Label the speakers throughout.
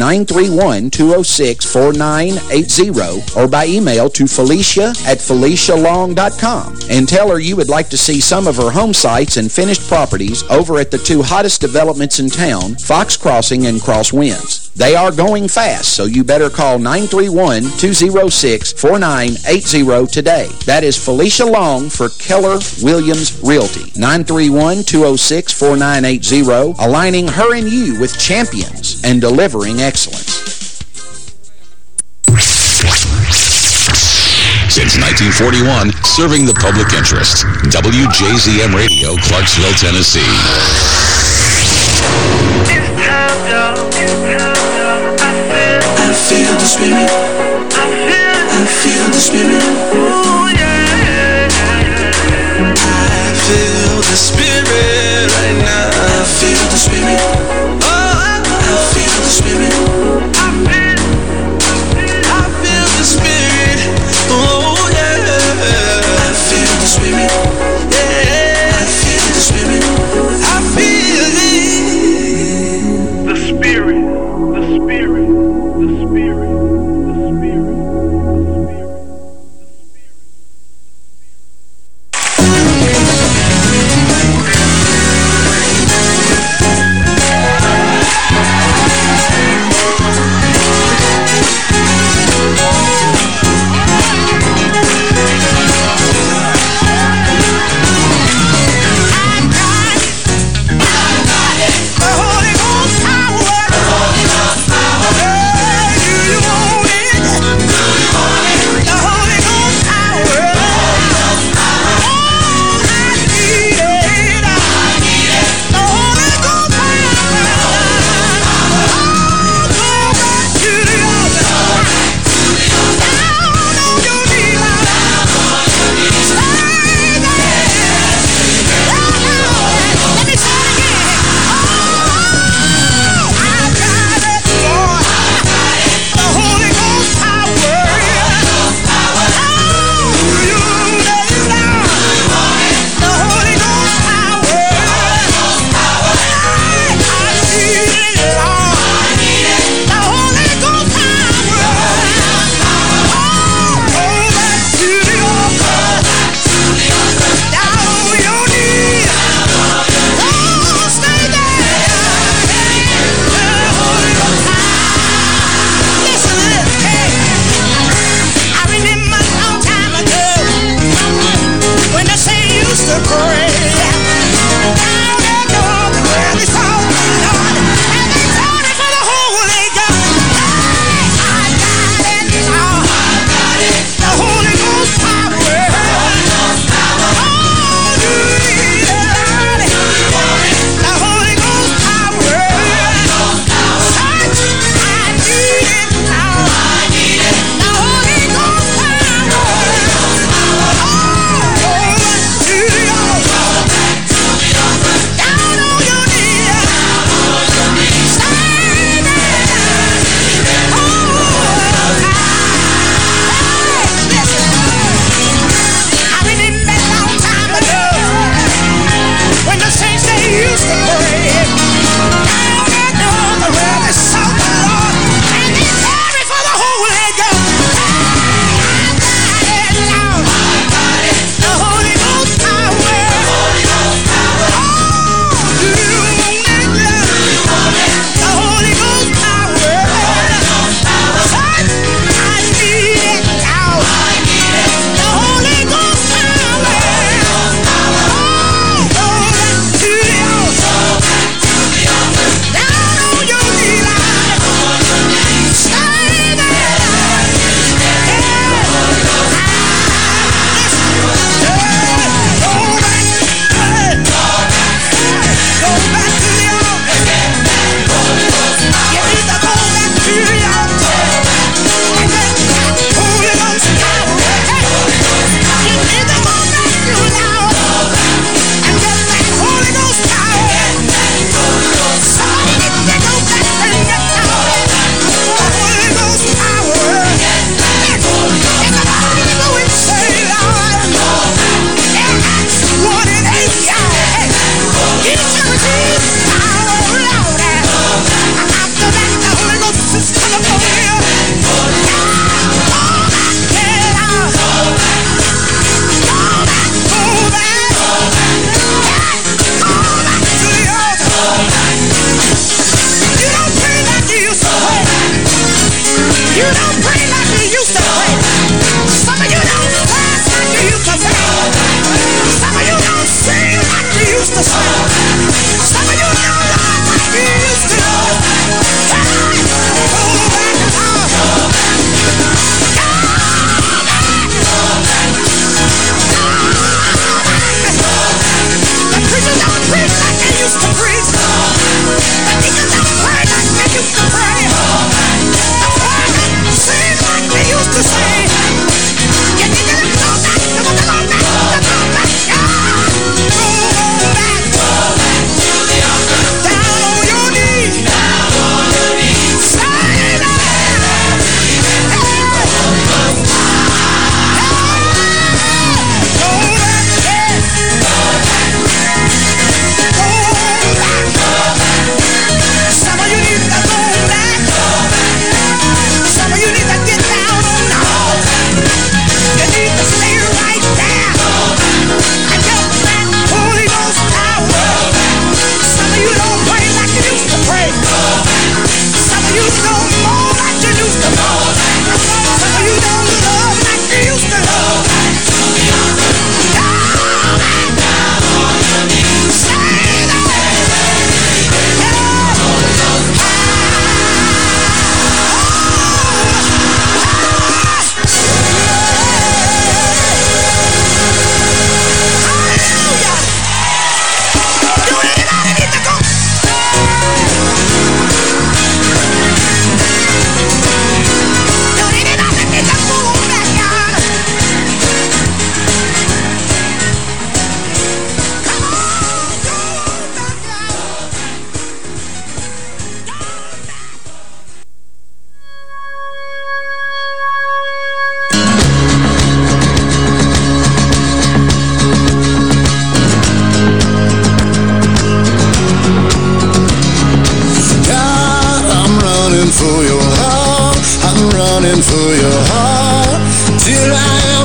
Speaker 1: 931-206-4980 or by email to Felicia at FeliciaLong.com and tell her you would like to see some of her home sites and finished properties over at the two hottest developments in town, Fox Crossing and Crosswinds. They are going fast, so you better call 931-206-4980 today. That is Felicia Long for Keller Williams Realty. 931-206-4980, aligning her and you with champions and delivering excellence.
Speaker 2: Since 1941, serving the public interest. WJZM Radio, Clarksville, Tennessee.
Speaker 3: Feel the spirit. I feel the spirit. Ooh, yeah. I feel the spirit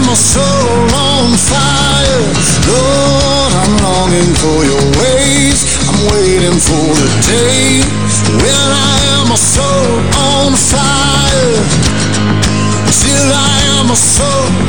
Speaker 4: my soul on fire. Lord, I'm longing for your ways. I'm waiting for the day when I am a soul on fire. Till I am a soul.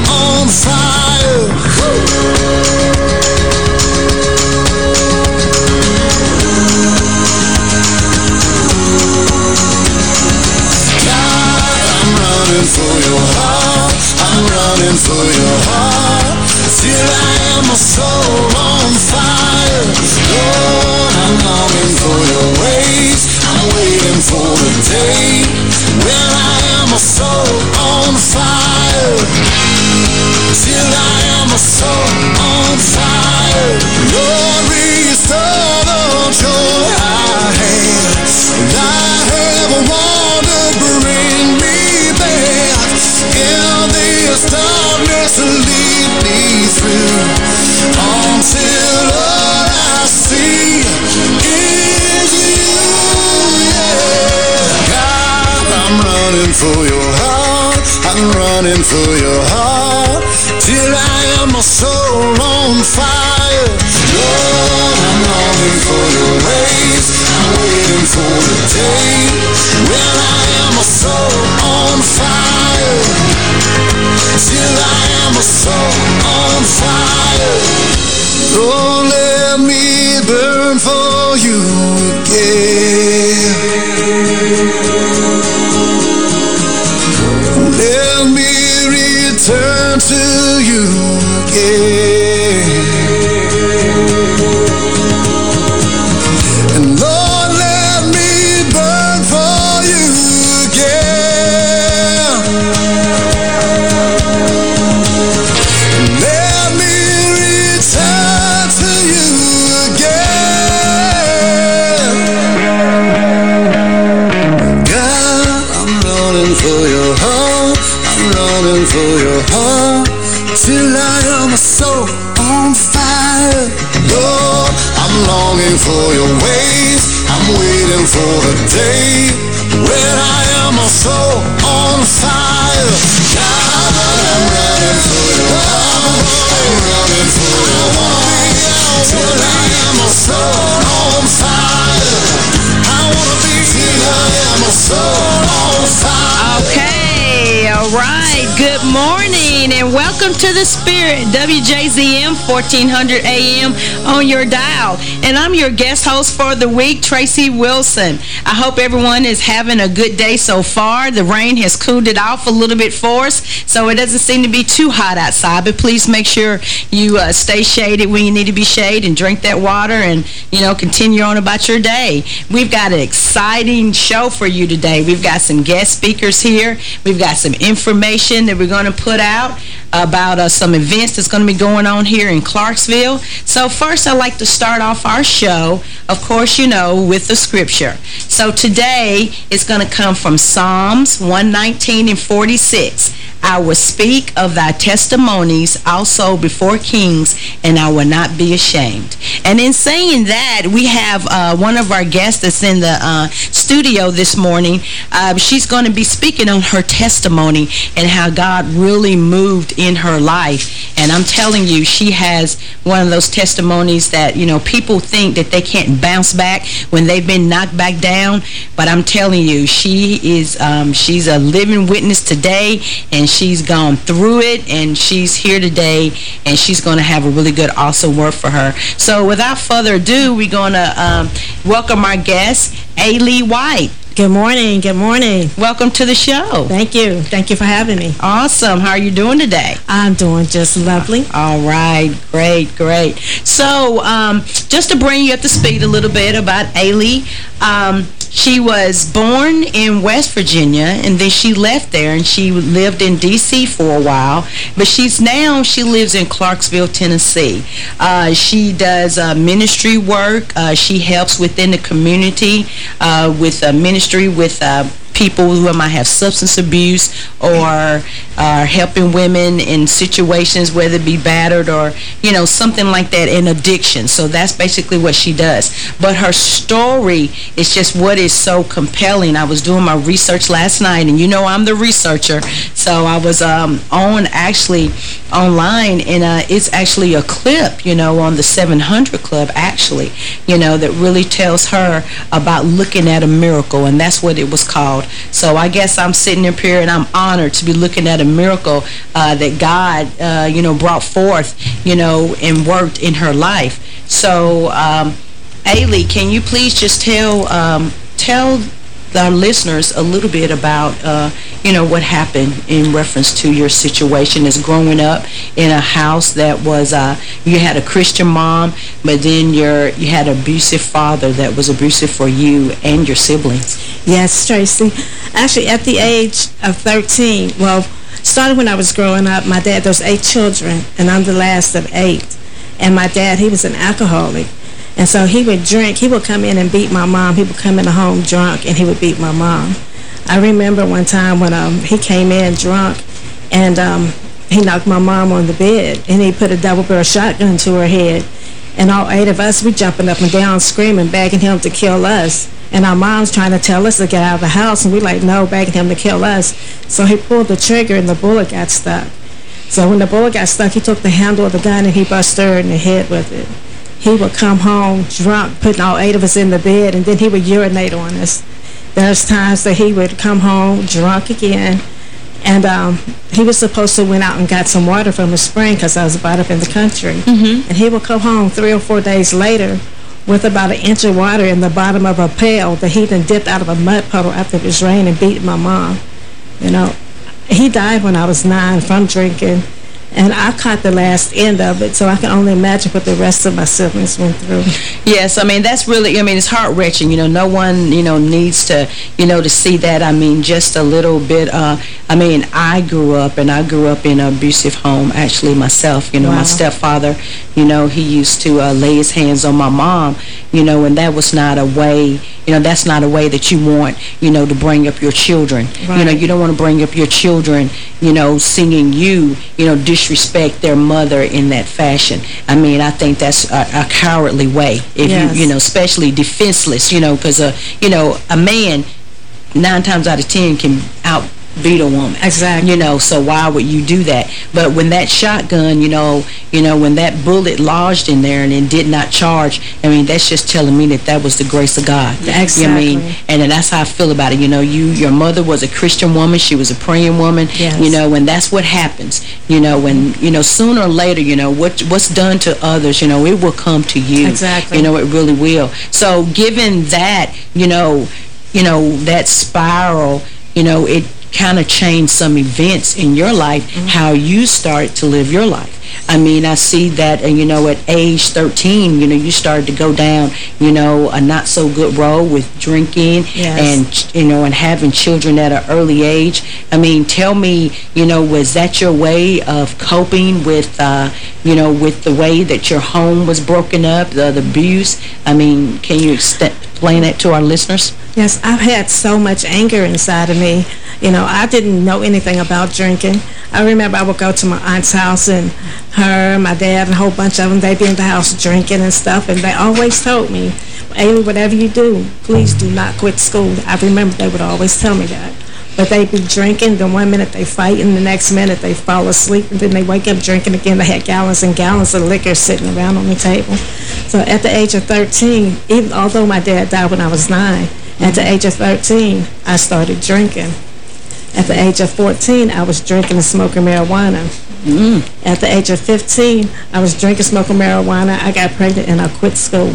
Speaker 4: To the
Speaker 5: Spirit, WJZM 1400 AM on your dial. And I'm your guest host for the week, Tracy Wilson. I hope everyone is having a good day so far. The rain has cooled it off a little bit for us, so it doesn't seem to be too hot outside. But please make sure you uh, stay shaded when you need to be shaded and drink that water and, you know, continue on about your day. We've got an exciting show for you today. We've got some guest speakers here. We've got some information that we're going to put out about uh, some events that's going to be going on here in Clarksville. So first, I'd like to start off our show, of course, you know, with the scripture. So today, it's going to come from Psalms 119 and 46. I will speak of thy testimonies also before kings, and I will not be ashamed. And in saying that, we have uh, one of our guests that's in the uh, studio this morning. Uh, she's going to be speaking on her testimony and how God really moved in her life. And I'm telling you, she has one of those testimonies that, you know, people think that they can't bounce back when they've been knocked back down. But I'm telling you, she is, um, she's a living witness today, and she's gone through it, and she's here today, and she's going to have a really good, awesome work for her. So without further ado, we're going to um, welcome our guest, Ailey White.
Speaker 6: Good morning. Good morning.
Speaker 5: Welcome to the show.
Speaker 6: Thank you. Thank you for having me.
Speaker 5: Awesome. How are you doing today?
Speaker 6: I'm doing just lovely.
Speaker 5: All right. Great, great. So, um, just to bring you up to speed a little bit about Ailey, um, she was born in West Virginia, and then she left there, and she lived in D.C. for a while. But she's now, she lives in Clarksville, Tennessee. Uh, she does uh, ministry work. Uh, she helps within the community uh, with uh, ministry with uh, people who might have substance abuse or are helping women in situations, whether it be battered or, you know, something like that in addiction. So that's basically what she does. But her story is just what is so compelling. I was doing my research last night, and you know I'm the researcher, so I was um, on actually online, and uh, it's actually a clip, you know, on the 700 Club, actually, you know, that really tells her about looking at a miracle, and that's what it was called. So I guess I'm sitting up here, and I'm honored to be looking at a miracle uh, that God, uh, you know, brought forth, you know, and worked in her life. So, um, Ailey, can you please just tell um, tell our listeners a little bit about, uh, you know, what happened in reference to your situation as growing up in a house that was, uh, you had a Christian mom, but then your you had an abusive father that was abusive for you and your siblings.
Speaker 6: Yes, Tracy. Actually, at the age of 13, well, started when I was growing up, my dad, there's eight children, and I'm the last of eight. And my dad, he was an alcoholic. And so he would drink. He would come in and beat my mom. He would come in the home drunk, and he would beat my mom. I remember one time when um, he came in drunk, and um, he knocked my mom on the bed, and he put a double-barrel shotgun to her head. And all eight of us, we jumping up and down, screaming, begging him to kill us. And our mom's trying to tell us to get out of the house, and we like, no, begging him to kill us. So he pulled the trigger, and the bullet got stuck. So when the bullet got stuck, he took the handle of the gun, and he busted her in the head with it he would come home drunk, putting all eight of us in the bed, and then he would urinate on us. There's times that he would come home drunk again, and um, he was supposed to went out and got some water from a spring because I was about up in the country.
Speaker 5: Mm -hmm.
Speaker 6: And he would come home three or four days later with about an inch of water in the bottom of a pail that he then dipped out of a mud puddle after it was rain and beat my mom. You know, he died when I was nine from drinking. And I caught the last end of it, so I can only imagine what the rest of my siblings went through.
Speaker 5: Yes, I mean, that's really, I mean, it's heart-wrenching. You know, no one, you know, needs to, you know, to see that. I mean, just a little bit, uh, I mean, I grew up, and I grew up in an abusive home, actually, myself. You know, wow. my stepfather, you know, he used to uh, lay his hands on my mom, you know, and that was not a way, you know, that's not a way that you want, you know, to bring up your children. Right. You know, you don't want to bring up your children, you know, singing you, you know, disrespect their mother in that fashion. I mean, I think that's a, a cowardly way. If yes. you, you know, especially defenseless, you know, because, uh, you know, a man nine times out of ten can out beat a woman.
Speaker 6: Exactly.
Speaker 5: You know, so why would you do that? But when that shotgun, you know, you know, when that bullet lodged in there and it did not charge, I mean, that's just telling me that that was the grace of God.
Speaker 6: Exactly.
Speaker 5: You know I mean? And that's how I feel about it. You know, you your mother was a Christian woman. She was a praying woman.
Speaker 6: Yes.
Speaker 5: You know, and that's what happens. You know, when, you know, sooner or later, you know, what what's done to others, you know, it will come to you.
Speaker 6: Exactly.
Speaker 5: You know, it really will. So given that, you know, you know, that spiral, you know, it kind of changed some events in your life, mm -hmm. how you start to live your life. I mean, I see that, and you know, at age 13, you know, you started to go down, you know, a not-so-good road with drinking
Speaker 6: yes.
Speaker 5: and, you know, and having children at an early age. I mean, tell me, you know, was that your way of coping with, uh, you know, with the way that your home was broken up, the, the abuse? I mean, can you explain that to our listeners?
Speaker 6: Yes, I've had so much anger inside of me. You know, I didn't know anything about drinking. I remember I would go to my aunt's house and her, my dad, and a whole bunch of them, they'd be in the house drinking and stuff, and they always told me, Amy, whatever you do, please do not quit school. I remember they would always tell me that. But they'd be drinking, the one minute they fight, and the next minute they fall asleep, and then they wake up drinking again. They had gallons and gallons of liquor sitting around on the table. So at the age of 13, even although my dad died when I was nine, at the age of 13, I started drinking. At the age of 14, I was drinking and smoking marijuana.
Speaker 5: Mm.
Speaker 6: At the age of 15, I was drinking, smoking marijuana. I got pregnant and I quit school.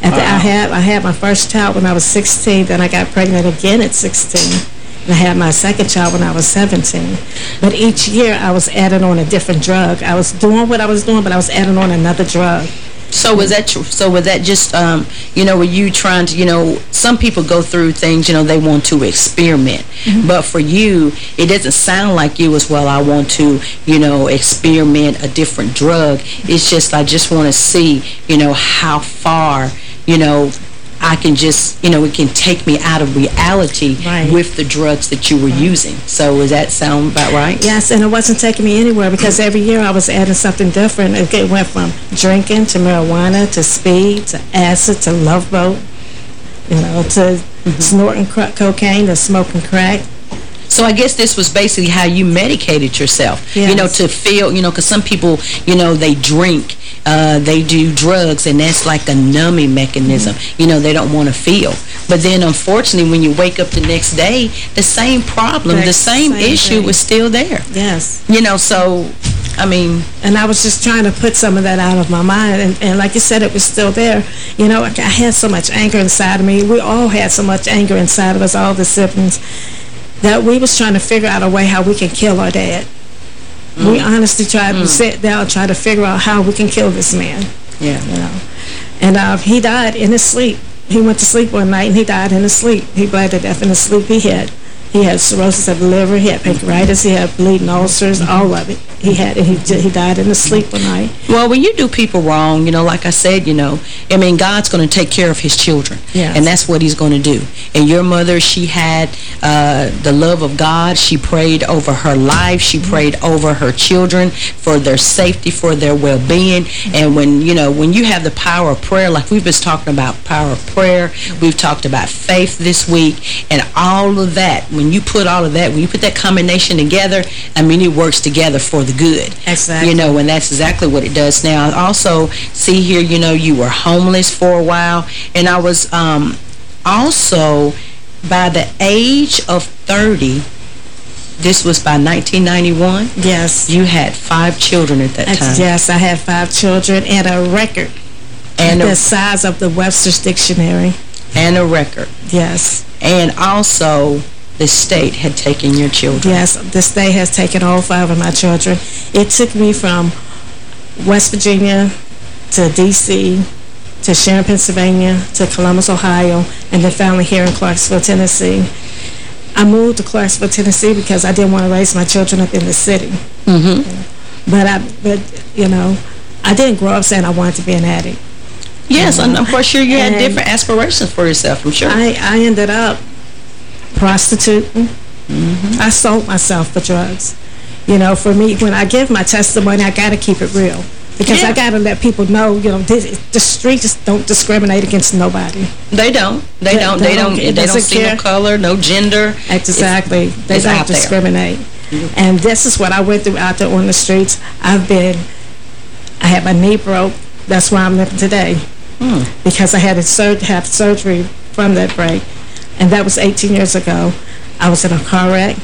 Speaker 6: The, I had I had my first child when I was 16. Then I got pregnant again at 16. I had my second child when I was 17. But each year I was adding on a different drug. I was doing what I was doing, but I was adding on another drug.
Speaker 5: So was that so was that just um, you know were you trying to you know some people go through things you know they want to experiment
Speaker 6: mm -hmm.
Speaker 5: but for you it doesn't sound like you as well I want to you know experiment a different drug it's just I just want to see you know how far you know I can just, you know, it can take me out of reality
Speaker 6: Right.
Speaker 5: with the drugs that you were using. So does that sound about right?
Speaker 6: Yes, and it wasn't taking me anywhere because every year I was adding something different. It it went from drinking to marijuana to speed to acid to love boat, you know, to
Speaker 5: Mm-hmm.
Speaker 6: snorting crack cocaine to smoking crack.
Speaker 5: So I guess this was basically how you medicated yourself, you know, to feel, you know, because some people, you know, they drink, uh, they do drugs, and that's like a numbing mechanism.
Speaker 6: Mm-hmm.
Speaker 5: You know, they don't want to feel. But then, unfortunately, when you wake up the next day, the same problem, the same,
Speaker 6: same
Speaker 5: issue
Speaker 6: thing.
Speaker 5: was still there.
Speaker 6: Yes.
Speaker 5: You know, so, I mean,
Speaker 6: And I was just trying to put some of that out of my mind. And, and like you said, it was still there. You know, I, I had so much anger inside of me. We all had so much anger inside of us, all the siblings, that we was trying to figure out a way how we can kill our dad. We honestly tried to sit down and try to figure out how we can kill this man,
Speaker 5: yeah.
Speaker 6: you know. And uh, he died in his sleep. He went to sleep one night and he died in his sleep. He bled to death in his sleep. He had he had cirrhosis of the liver, he had pancreatitis, he had bleeding ulcers, all of it. He had it. He, he died in his sleep one night.
Speaker 5: Well, when you do people wrong, you know, like I said, you know, I mean, God's going to take care of his children.
Speaker 6: Yes.
Speaker 5: And that's what he's going to do. And your mother, she had uh, the love of God. She prayed over her life. She prayed over her children for their safety, for their well-being. And when, you know, when you have the power of prayer, like we've been talking about power of prayer, we've talked about faith this week, and all of that, when you put all of that, when you put that combination together, I mean, it works together for the good.
Speaker 6: Exactly.
Speaker 5: You know, and that's exactly what it does now. I also see here, you know, you were homeless for a while, and I was um, also, by the age of 30, this was by 1991,
Speaker 6: Yes.
Speaker 5: you had five children at that
Speaker 6: Ex-
Speaker 5: time.
Speaker 6: Yes, I had five children and a record
Speaker 5: And
Speaker 6: the
Speaker 5: a,
Speaker 6: size of the Webster's Dictionary.
Speaker 5: and a record.
Speaker 6: Yes.
Speaker 5: And also, the state had taken your children.
Speaker 6: Yes, the state has taken all five of my children. It took me from West Virginia to D.C., to Sharon, Pennsylvania, to Columbus, Ohio, and then finally here in Clarksville, Tennessee. I moved to Clarksville, Tennessee because I didn't want to raise my children up in the city.
Speaker 5: Mm-hmm.
Speaker 6: But, I, but you know, I didn't grow up saying I wanted to be an addict.
Speaker 5: Yes, and I'm quite sure you had different aspirations for yourself, I'm sure.
Speaker 6: I, I ended up prostituting. I sold myself for drugs. You know, for me, when I give my testimony, I got to keep it real. Because
Speaker 5: Yeah.
Speaker 6: I got to let people know, you know, this, the streets don't discriminate against nobody.
Speaker 5: They don't. They
Speaker 6: They-
Speaker 5: don't.
Speaker 6: they don't-
Speaker 5: don't. They don't
Speaker 6: doesn't
Speaker 5: see no
Speaker 6: care.
Speaker 5: color, no gender.
Speaker 6: Exactly.
Speaker 5: It's-
Speaker 6: they
Speaker 5: it's
Speaker 6: don't
Speaker 5: out there.
Speaker 6: discriminate. And this is what I went through out there on the streets. I've been, I had my knee broke. That's why I'm living today.
Speaker 5: Hmm.
Speaker 6: Because I had to sur have surgery from that break. And that was 18 years ago. I was in a car wreck.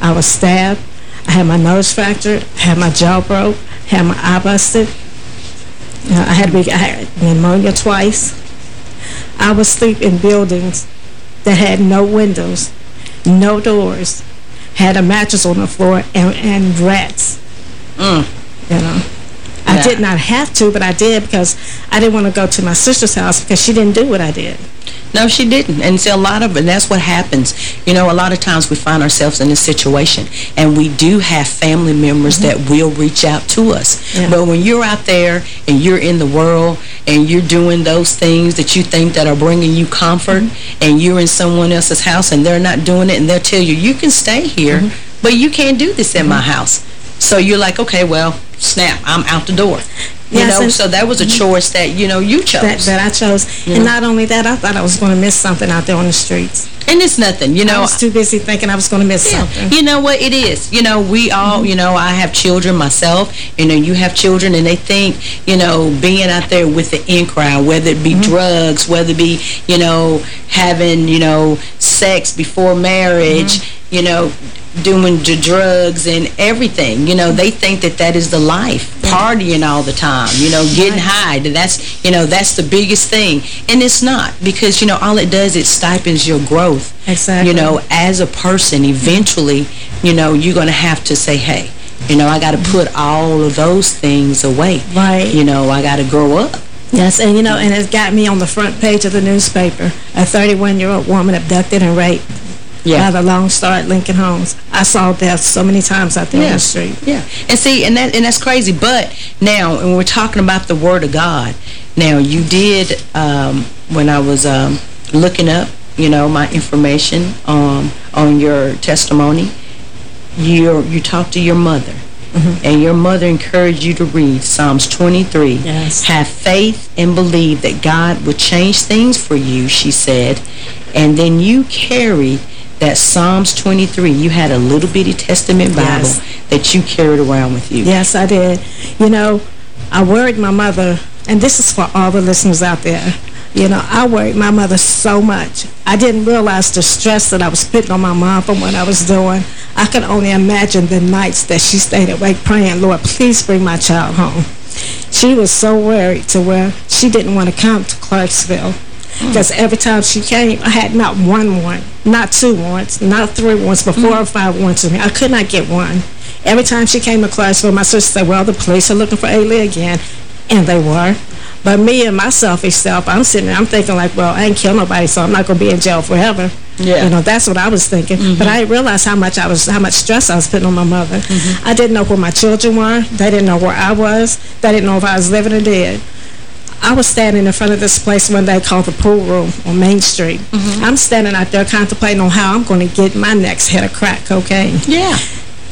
Speaker 6: I was stabbed. I had my nose fractured. I had my jaw broke. I had my eye busted. I had I had pneumonia twice. I would sleep in buildings that had no windows, no doors, had a mattress on the floor, and, and rats.
Speaker 5: Mm.
Speaker 6: You know. I did not have to, but I did because I didn't want to go to my sister's house because she didn't do what I did.
Speaker 5: No, she didn't. And see, a lot of, and that's what happens. You know, a lot of times we find ourselves in this situation, and we do have family members that will reach out to us.
Speaker 6: Mm-hmm. Yeah.
Speaker 5: But when you're out there and you're in the world and you're doing those things that you think that are bringing you comfort,
Speaker 6: Mm-hmm.
Speaker 5: and you're in someone else's house and they're not doing it, and they'll tell you, you can stay here,
Speaker 6: Mm-hmm.
Speaker 5: but you can't do this in my house. So you're like, okay, well, snap, I'm out the door. You
Speaker 6: Yes,
Speaker 5: know, so that was a mhm. choice that, you know, you chose.
Speaker 6: That, that I chose. And not only that, I thought I was going to miss something out there on the streets.
Speaker 5: and it's nothing, you know.
Speaker 6: I was too busy thinking I was going to miss
Speaker 5: Yeah.
Speaker 6: something.
Speaker 5: You know what? It is. You know, we all, you know, I have children myself. You know, you have children and they think, you know, being out there with the in crowd, whether it be mm-hmm. drugs, whether it be, you know, having, you know, sex before marriage, mm-hmm. you know, doing the drugs and everything. You know, they think that that is the life, partying all the time, you know, getting high. That's, you know, that's the biggest thing. And it's not because, you know, all it does, it stipends your growth.
Speaker 6: Exactly.
Speaker 5: You know, as a person, eventually, you know, you're going to have to say, hey, you know, I got to put all of those things away.
Speaker 6: Right.
Speaker 5: You know, I got to grow up.
Speaker 6: Yes, and you know, and it got me on the front page of the newspaper. A 31-year-old woman abducted and raped by the Long Star at Lincoln Homes. I saw death so many times out there on the street.
Speaker 5: Yeah. And see, and that and that's crazy. But now, when we're talking about the Word of God, now you did um, when I was um, looking up, you know, my information um, on your testimony, you you talked to your mother. And your mother encouraged you to read Psalms 23.
Speaker 6: Yes.
Speaker 5: Have faith and believe that God will change things for you, she said. And then you carried that Psalms 23. You had a little bitty Testament Bible
Speaker 6: Yes.
Speaker 5: that you carried around with you.
Speaker 6: Yes, I did. You know, I worried my mother, and this is for all the listeners out there. You know, I worried my mother so much. I didn't realize the stress that I was putting on my mom from what I was doing. I could only imagine the nights that she stayed awake praying, Lord, please bring my child home. She was so worried to where she didn't want to come to Clarksville. Because every time she came, I had not one warrant, not two warrants, not three warrants, but four mm-hmm. or five warrants with me. I could not get one. Every time she came to Clarksville, my sister said, well, the police are looking for Ailey again. And they were. But me and my selfish self, I'm sitting there, I'm thinking like, well, I ain't killed nobody, so I'm not going to be in jail forever.
Speaker 5: Yeah.
Speaker 6: You know, that's what I was thinking. But mm-hmm. I didn't realize how much I was, how much stress I was putting on my mother. Mm-hmm. I didn't know where my children were. They didn't know where I was. They didn't know if I was living or dead. I was standing in front of this place one day called the Pool Room on Main Street. I'm standing out there contemplating on how I'm going to get my next hit of crack cocaine.
Speaker 5: Yeah.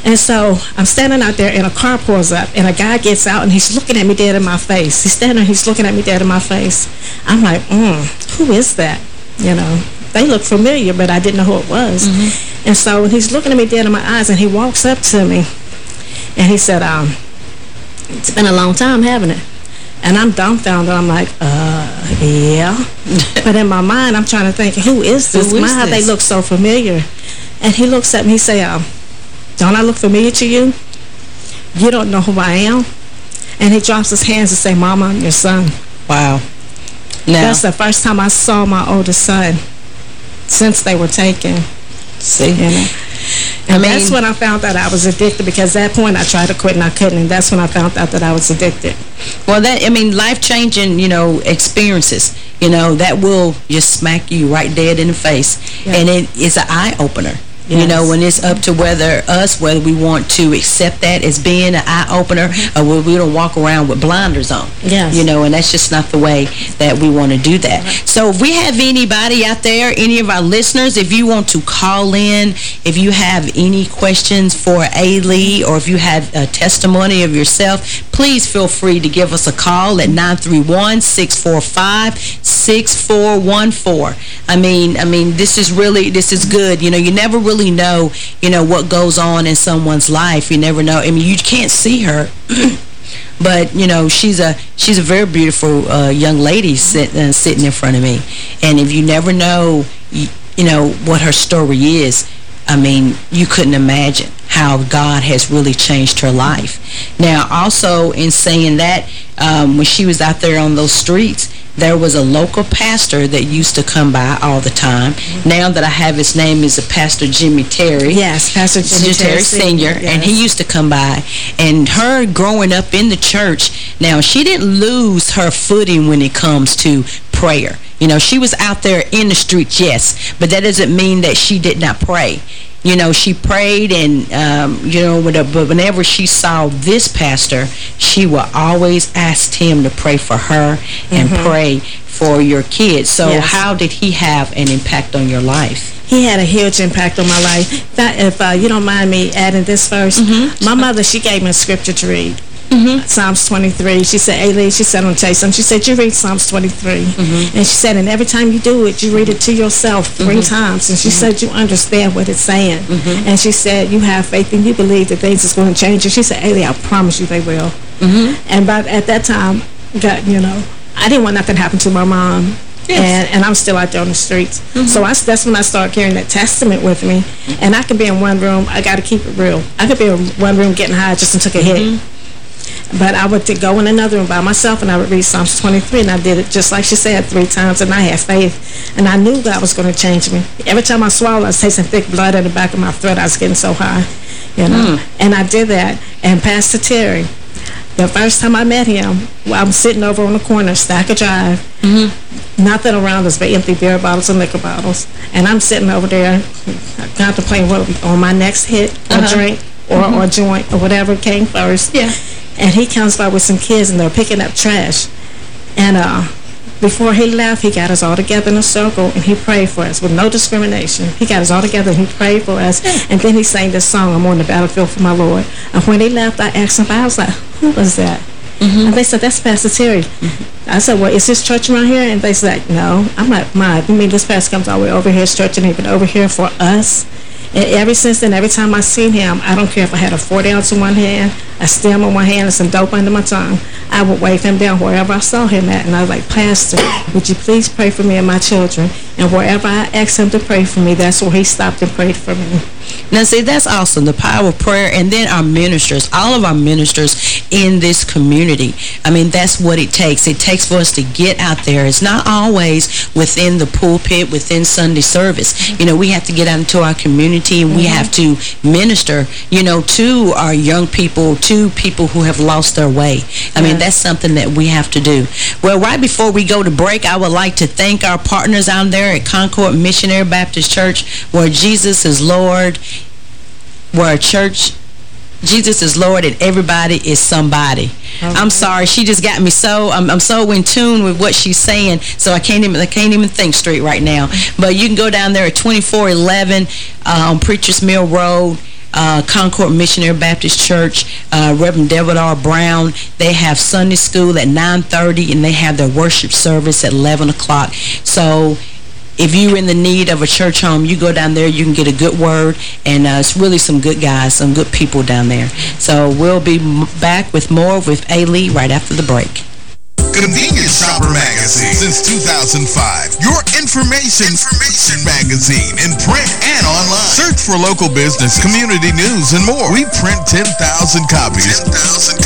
Speaker 6: And so I'm standing out there and a car pulls up and a guy gets out and he's looking at me dead in my face. He's standing there, he's looking at me dead in my face. I'm like, mm, who is that? You know, they look familiar, but I didn't know who it was. And so he's looking at me dead in my eyes and he walks up to me and he said, um, it's been a long time, haven't it? And I'm dumbfounded. I'm like, uh, yeah. but in my mind, I'm trying to think, who is this?
Speaker 5: Who is
Speaker 6: My, how they look so familiar. And he looks at me, he say, um, don't I look familiar to you? You don't know who I am? And he drops his hands and say, Mama, I'm your son.
Speaker 5: Wow. Now,
Speaker 6: That's the first time I saw my oldest son since they were taken.
Speaker 5: See,
Speaker 6: You know?
Speaker 5: I
Speaker 6: And
Speaker 5: mean-
Speaker 6: that's when I found out I was addicted because at that point I tried to quit and I couldn't. And that's when I found out that I was addicted.
Speaker 5: Well, that I mean, life-changing, you know, experiences, you know, that will just smack you right dead in the face.
Speaker 6: Yeah.
Speaker 5: And it is an eye-opener. You know, when it's up to whether us, whether we want to accept that as being an eye-opener mm-hmm. or whether we don't walk around with blinders on.
Speaker 6: Yes.
Speaker 5: You know, and that's just not the way that we want to do that. So if we have anybody out there, any of our listeners, if you want to call in, if you have any questions for Ailey or if you have a testimony of yourself, please feel free to give us a call at 931-645-6414. I mean, I mean, this is really, this is good. You know, you never really know, you know, what goes on in someone's life. You never know. I mean, you can't see her. But, you know, she's a she's a very beautiful uh, young lady sit, uh, sitting in front of me. And if you never know, you, you know, what her story is, I mean, you couldn't imagine how God has really changed her life. Now, also in saying that, um, when she was out there on those streets, there was a local pastor that used to come by all the time. Now that I have his name is a Pastor Jimmy Terry.
Speaker 6: Yes, Pastor Jimmy
Speaker 5: Terry
Speaker 6: Terry
Speaker 5: Senior,
Speaker 6: Sr.,
Speaker 5: and he used to come by. And her growing up in the church, now she didn't lose her footing when it comes to prayer. You know, she was out there in the streets, yes, but that doesn't mean that she did not pray. You know, she prayed and, um, you know, but whenever she saw this pastor, she would always ask him to pray for her and pray for your kids. So
Speaker 6: Yes.
Speaker 5: how did he have an impact on your life?
Speaker 6: He had a huge impact on my life. That, if uh, you don't mind me adding this verse, my mother, she gave me a scripture to read. Mm-hmm. Psalms 23. She said, Ailey, she said, I'm going to tell you something. She said, you read Psalms 23. Mm-hmm. And she said, and every time you do it, you read it to yourself 3 mm-hmm. times. And she said, you understand what it's saying. And she said, you have faith and you believe that things is going to change. And she said, Ailey, I promise you they will. And by, at that time, God, you know, I didn't want nothing to happen to my mom. And, and I'm still out there on the streets. So I, that's when I started carrying that testament with me. And I could be in one room. I got to keep it real. I could be in one room getting high just and took a hit. But I would go in another room by myself and I would read Psalms 23 and I did it just like she said three times and I had faith. And I knew God was going to change me. Every time I swallowed, I was tasting thick blood in the back of my throat. I was getting so high, you know. Hmm. And I did that. And Pastor Terry, the first time I met him, well, I'm sitting over on the corner, Stack of Drive. Mm-hmm. Nothing around us but empty beer bottles and liquor bottles. And I'm sitting over there contemplating what on my next hit or uh-huh. drink or, or mm-hmm. joint or whatever came first.
Speaker 5: Yeah.
Speaker 6: And he comes by with some kids and they're picking up trash. And uh, before he left, he got us all together in a circle and he prayed for us with no discrimination. He got us all together and he prayed for us. And then he sang this song, I'm on the battlefield for my Lord. And when he left, I asked him, I was like, who was that? Mm -hmm. And they said, that's Pastor Terry. Mm -hmm. I said, well, is this church around here? And they said, no. I'm like, my, you mean this pastor comes all the way over here, church, and he been over here for us? And ever since then, every time I seen him, I don't care if I had a 40 ounce in one hand, a stem in one hand, and some dope under my tongue, I would wave him down wherever I saw him at. And I was like, Pastor, would you please pray for me and my children? And wherever I asked him to pray for me, that's where he stopped and prayed for me.
Speaker 5: Now, see, that's awesome, the power of prayer. And then our ministers, all of our ministers in this community. I mean, that's what it takes. It takes for us to get out there. It's not always within the pulpit, within Sunday service. You know, we have to get out into our community and mm -hmm. we mm-hmm. have to minister, you know, to our young people, to people who have lost their way. I yeah. mean, that's something that we have to do. Well, right before we go to break, I would like to thank our partners out there at Concord Missionary Baptist Church, where Jesus is Lord, where a church Jesus is Lord and everybody is somebody. Okay. I'm sorry, she just got me so I'm, I'm so in tune with what she's saying, so I can't even I can't even think straight right now. But you can go down there at 2411 uh, on Preachers Mill Road. Uh, Concord Missionary Baptist Church, uh, Reverend David R. Brown. They have Sunday school at 9.30 and they have their worship service at 11 o'clock. So if you're in the need of a church home, you go down there, you can get a good word, and uh, it's really some good guys, some good people down there. So we'll be back with more with Ailey right after the break.
Speaker 7: Convenience Shopper Magazine since 2005. Your information, information magazine in print and online. Search for local business, community news, and more. We print 10,000 copies. 10,000 copies.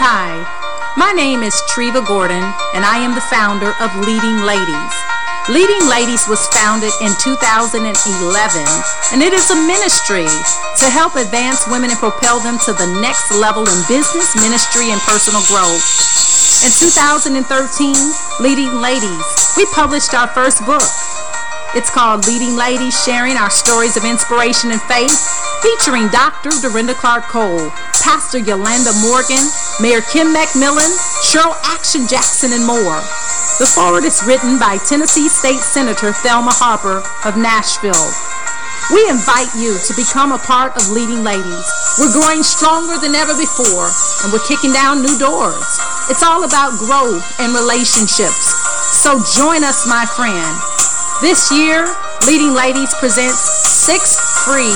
Speaker 8: Hi, my name is Treva Gordon, and I am the founder of Leading Ladies. Leading Ladies was founded in 2011, and it is a ministry to help advance women and propel them to the next level in business, ministry, and personal growth. In 2013, Leading Ladies, we published our first book. It's called Leading Ladies, Sharing Our Stories of Inspiration and Faith, featuring Dr. Dorinda Clark Cole, Pastor Yolanda Morgan, Mayor Kim McMillan, Cheryl Action Jackson, and more. The foreword is written by Tennessee State Senator Thelma Harper of Nashville. We invite you to become a part of Leading Ladies. We're growing stronger than ever before, and we're kicking down new doors. It's all about growth and relationships. So join us, my friend. This year, Leading Ladies presents six free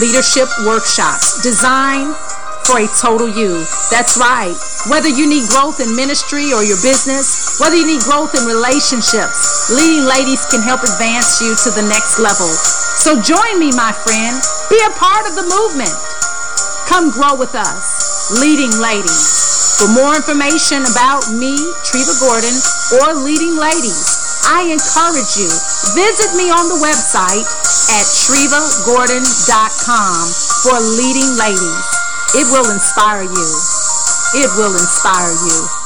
Speaker 8: leadership workshops designed for a total you. That's right. Whether you need growth in ministry or your business, whether you need growth in relationships, Leading Ladies can help advance you to the next level. So join me, my friend. Be a part of the movement. Come grow with us, leading ladies. For more information about me, Treva Gordon, or leading ladies, I encourage you, visit me on the website at trevagordon.com for leading ladies. It will inspire you. It will inspire you.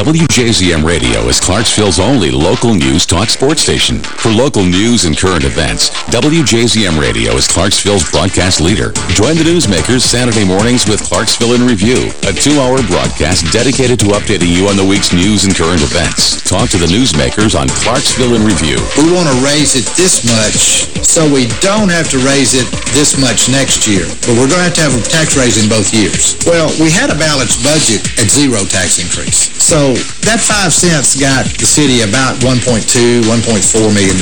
Speaker 2: WJZM Radio is Clarksville's only local news talk sports station. For local news and current events, WJZM Radio is Clarksville's broadcast leader. Join the newsmakers Saturday mornings with Clarksville in Review, a two-hour broadcast dedicated to updating you on the week's news and current events. Talk to the newsmakers on Clarksville in Review.
Speaker 4: We want to raise it this much so we don't have to raise it this much next year. But we're going to have to have a tax raise in both years. Well, we had a balanced budget at zero tax increase. So that five cents got the city about $1.2, $1.4 million.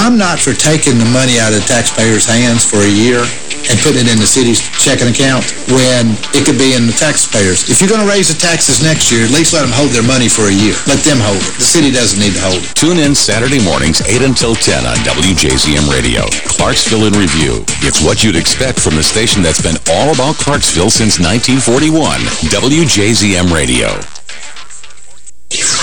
Speaker 4: I'm not for taking the money out of the taxpayers' hands for a year and putting it in the city's checking account when it could be in the taxpayers. If you're going to raise the taxes next year, at least let them hold their money for a year. Let them hold it. The city doesn't need to hold it.
Speaker 2: Tune in Saturday mornings 8 until 10 on WJZM Radio. Clarksville in Review. It's what you'd expect from the station that's been all about Clarksville since 1941. WJZM Radio.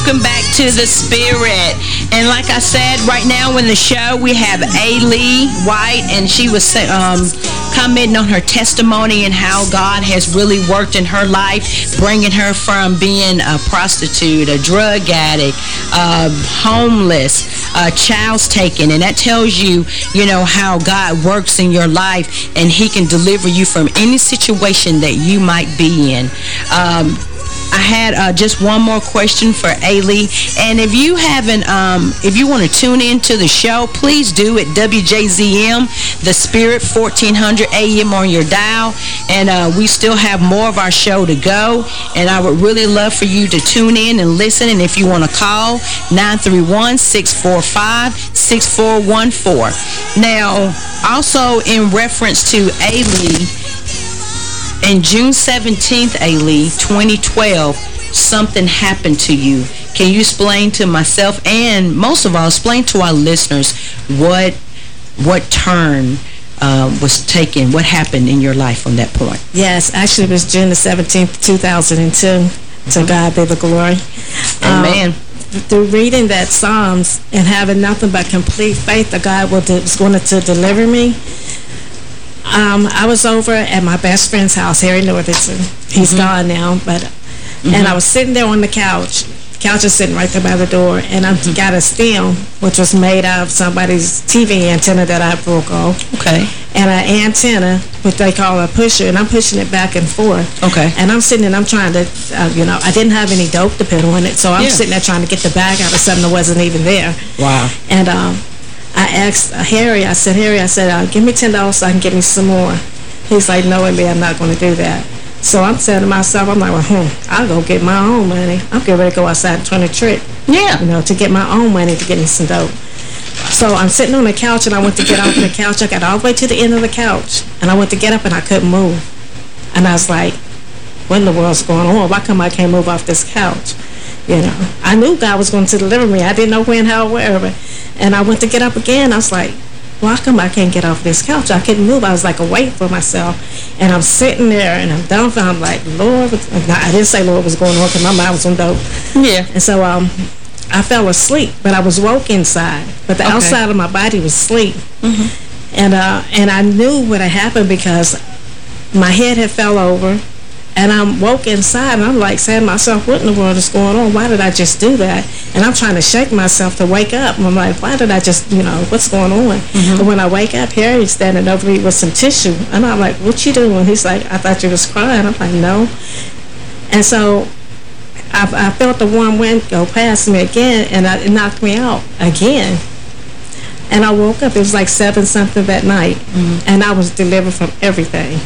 Speaker 5: Welcome back to the Spirit. And like I said, right now in the show, we have Ailey White, and she was um, commenting on her testimony and how God has really worked in her life, bringing her from being a prostitute, a drug addict, uh, homeless, uh, child's taken. And that tells you, you know, how God works in your life, and he can deliver you from any situation that you might be in. Um, I had uh, just one more question for Ailey. And if you haven't, um, if you want to tune in to the show, please do at WJZM, The Spirit, 1400 AM on your dial. And uh, we still have more of our show to go. And I would really love for you to tune in and listen. And if you want to call, 931-645-6414. Now, also in reference to Ailey, in June 17th, Ailey, 2012, something happened to you. Can you explain to myself and, most of all, explain to our listeners what what turn uh, was taken, what happened in your life from that point?
Speaker 6: Yes, actually it was June the 17th, 2002. To God be the glory.
Speaker 5: Amen.
Speaker 6: Um, through reading that Psalms and having nothing but complete faith that God will was going to deliver me, um, I was over at my best friend's house, Harry Northington. He's gone now, but and I was sitting there on the couch. Couch is sitting right there by the door, and I got a stem, which was made out of somebody's TV antenna that I broke off.
Speaker 5: Okay.
Speaker 6: And an antenna what they call a pusher, and I'm pushing it back and forth.
Speaker 5: Okay.
Speaker 6: And I'm sitting and I'm trying to, uh, you know, I didn't have any dope to put on it, so I'm
Speaker 5: Yeah.
Speaker 6: sitting there trying to get the bag out of something that wasn't even there.
Speaker 5: Wow.
Speaker 6: And um, I asked Harry, I said, Harry, I said, uh, give me $10 so I can get me some more. He's like, no, Lee, I'm not going to do that. So I'm saying to myself, I'm like, well, hmm, I'll go get my own money. I'm getting ready to go outside and turn a trick.
Speaker 5: Yeah.
Speaker 6: You know, to get my own money to get me some dope. So I'm sitting on the couch, and I went to get off the couch. I got all the way to the end of the couch, and I went to get up, and I couldn't move. And I was like, what in the world's going on? Why come I can't move off this couch? You know, I knew God was going to deliver me. I didn't know when, how, where. But, and I went to get up again. I was like, why come I can't get off this couch? I couldn't move. I was like awake for myself. And I'm sitting there, and I'm dumbfounded. I'm like, Lord, I didn't say Lord was going on because my mind was on dope.
Speaker 5: Yeah.
Speaker 6: And so um, I fell asleep, but I was woke inside. But the
Speaker 5: Okay.
Speaker 6: outside of my body was asleep. And uh, and I knew what had happened because my head had fell over, and I'm woke inside, and I'm like saying to myself, what in the world is going on? Why did I just do that? And I'm trying to shake myself to wake up. And I'm like, why did I just, you know, what's going on? Mm-hmm. And when I wake up, Harry's standing over me with some tissue. And I'm like, what you doing? He's like, I thought you was crying. I'm like, no. And so I, I felt the warm wind go past me again, and I, it knocked me out again. And I woke up, it was like 7 something that night, mm-hmm. and I was delivered from everything.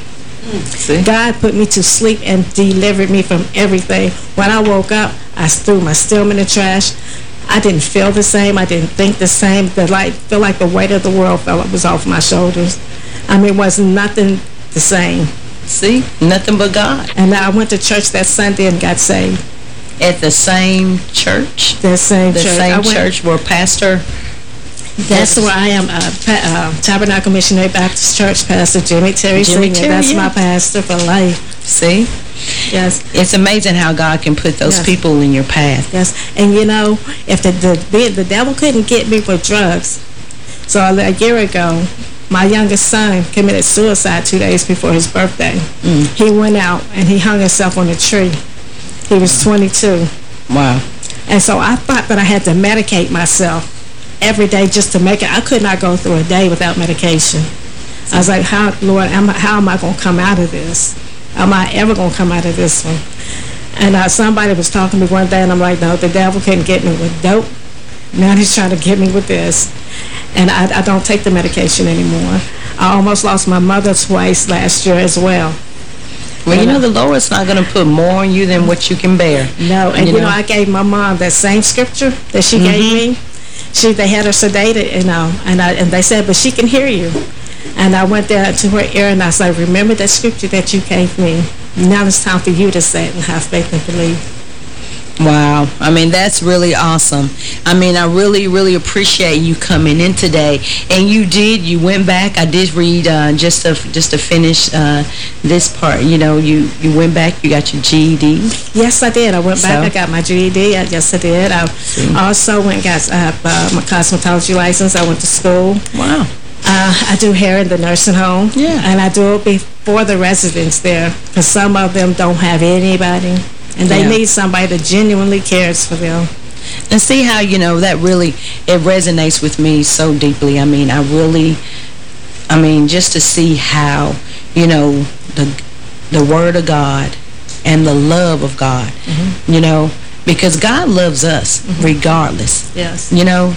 Speaker 5: See?
Speaker 6: God put me to sleep and delivered me from everything. When I woke up, I threw my stem in the trash. I didn't feel the same. I didn't think the same. The like, feel like the weight of the world fell was off my shoulders. I mean, it was nothing the same.
Speaker 5: See? Nothing but God.
Speaker 6: And I went to church that Sunday and got saved.
Speaker 5: At the same church?
Speaker 6: That same
Speaker 5: The
Speaker 6: church. I
Speaker 5: same church where Pastor...
Speaker 6: That's where I am, uh, uh, Tabernacle Missionary Baptist Church, Pastor Jimmy Terry
Speaker 5: Jimmy
Speaker 6: Sr.
Speaker 5: Terry,
Speaker 6: That's
Speaker 5: yeah.
Speaker 6: my pastor for life.
Speaker 5: See?
Speaker 6: Yes.
Speaker 5: It's amazing how God can put those
Speaker 6: Yes.
Speaker 5: people in your path.
Speaker 6: Yes, and you know, if the, the the the devil couldn't get me with drugs, so a year ago, my youngest son committed suicide two days before his birthday.
Speaker 5: Mm.
Speaker 6: He went out and he hung himself on a tree. He was 22,
Speaker 5: Wow.
Speaker 6: and so I thought that I had to medicate myself every day just to make it. I could not go through a day without medication. I was like, how, Lord, am I, how am I going to come out of this? Am I ever going to come out of this one? And uh, somebody was talking to me one day, and I'm like, no, the devil couldn't get me with dope. Now he's trying to get me with this. And I, I don't take the medication anymore. I almost lost my mother twice last year as well.
Speaker 5: Well, you know, the Lord's not going to put more on you than what you can bear.
Speaker 6: No, and you, know, I gave my mom that same scripture that she gave me. She they had her sedated, you know, and I and they said, but she can hear you. And I went there to her ear and I said, remember that scripture that you gave me. Now it's time for you to say it and have faith and believe.
Speaker 5: Wow. I mean, that's really awesome. I mean, I really, really appreciate you coming in today. And you did, you went back. I did read, uh, just to just to finish uh, this part, you know, you, you went back, you got your GED.
Speaker 6: Yes, I did. I went back. I got my GED. I, yes, I did. I also went got uh, uh, my cosmetology license. I went to school.
Speaker 5: Wow.
Speaker 6: Uh, I do hair in the nursing home.
Speaker 5: Yeah.
Speaker 6: And I do it before the residents there because some of them don't have anybody. And they
Speaker 5: Yeah.
Speaker 6: need somebody that genuinely cares for them.
Speaker 5: And see how, you know, that really, it resonates with me so deeply. I mean, I really, I mean, just to see how, you know, the the Word of God and the love of God, mm-hmm. you know, because God loves us mm-hmm. regardless.
Speaker 6: Yes.
Speaker 5: You know,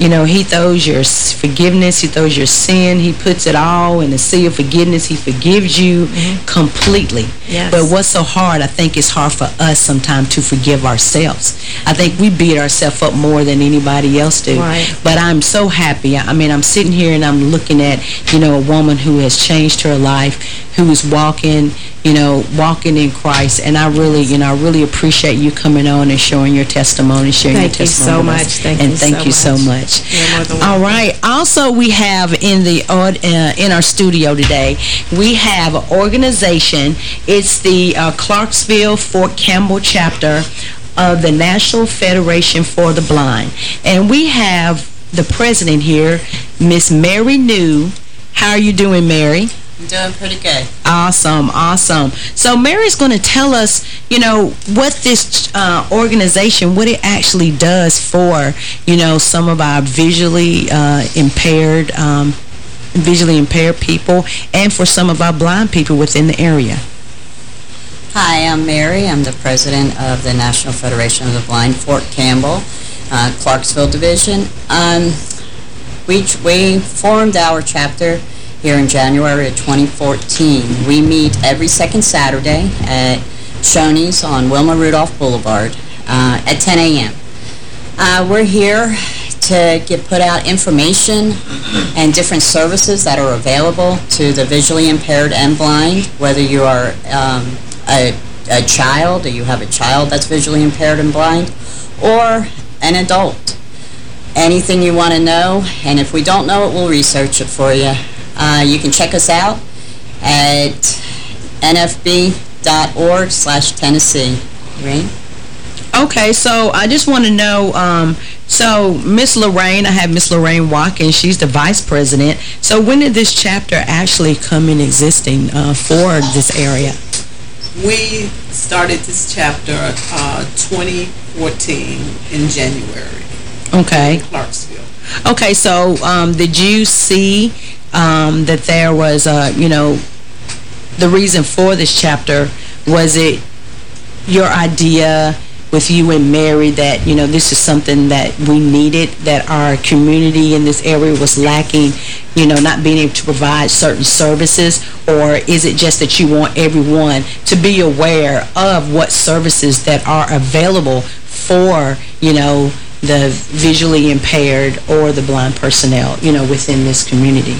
Speaker 5: you know, he throws your forgiveness, he throws your sin, he puts it all in the sea of forgiveness. He forgives you mm-hmm. completely.
Speaker 6: Yes.
Speaker 5: But what's so hard, I think it's hard for us sometimes to forgive ourselves. I think we beat ourselves up more than anybody else do.
Speaker 6: Right.
Speaker 5: But I'm so happy. I mean, I'm sitting here and I'm looking at, you know, a woman who has changed her life, who is walking, you know, walking in Christ. And I really, you know, I really appreciate you coming on and showing your testimony, sharing
Speaker 6: Thank
Speaker 5: your testimony
Speaker 6: so
Speaker 5: with us.
Speaker 6: much. Thank
Speaker 5: and
Speaker 6: you
Speaker 5: thank
Speaker 6: so
Speaker 5: you so
Speaker 6: much.
Speaker 5: much. All right. Also, we have in the uh, in our studio today, we have an organization. It's the uh, Clarksville Fort Campbell chapter of the National Federation for the Blind. And we have the president here, Miss Mary New. How are you doing, Mary?
Speaker 9: Doing pretty good.
Speaker 5: Awesome, awesome. So Mary's going to tell us, you know, what this uh, organization, what it actually does for, you know, some of our visually uh, impaired um, visually impaired people and for some of our blind people within the area.
Speaker 9: Hi, I'm Mary. I'm the president of the National Federation of the Blind, Fort Campbell, uh, Clarksville Division. Um, we, we formed our chapter here in January of 2014. We meet every second Saturday at Shoney's on Wilma Rudolph Boulevard uh, at 10 a.m. Uh, we're here to get put out information and different services that are available to the visually impaired and blind, whether you are um, a, a child or you have a child that's visually impaired and blind, or an adult. Anything you want to know, and if we don't know it, we'll research it for you. Uh, you can check us out at nfb.org slash Tennessee. Right?
Speaker 5: Okay, so I just want to know, um, so Miss Lorraine, I have Miss Lorraine Watkins, she's the vice president. So when did this chapter actually come in existing uh, for this area?
Speaker 10: We started this chapter uh, 2014 in January.
Speaker 5: Okay.
Speaker 10: In Clarksville.
Speaker 5: Okay, so um, did you see um, that there was, uh, you know, the reason for this chapter, was it your idea with you and Mary that, you know, this is something that we needed, that our community in this area was lacking, you know, not being able to provide certain services? Or is it just that you want everyone to be aware of what services that are available for, you know, the visually impaired or the blind personnel, you know, within this community?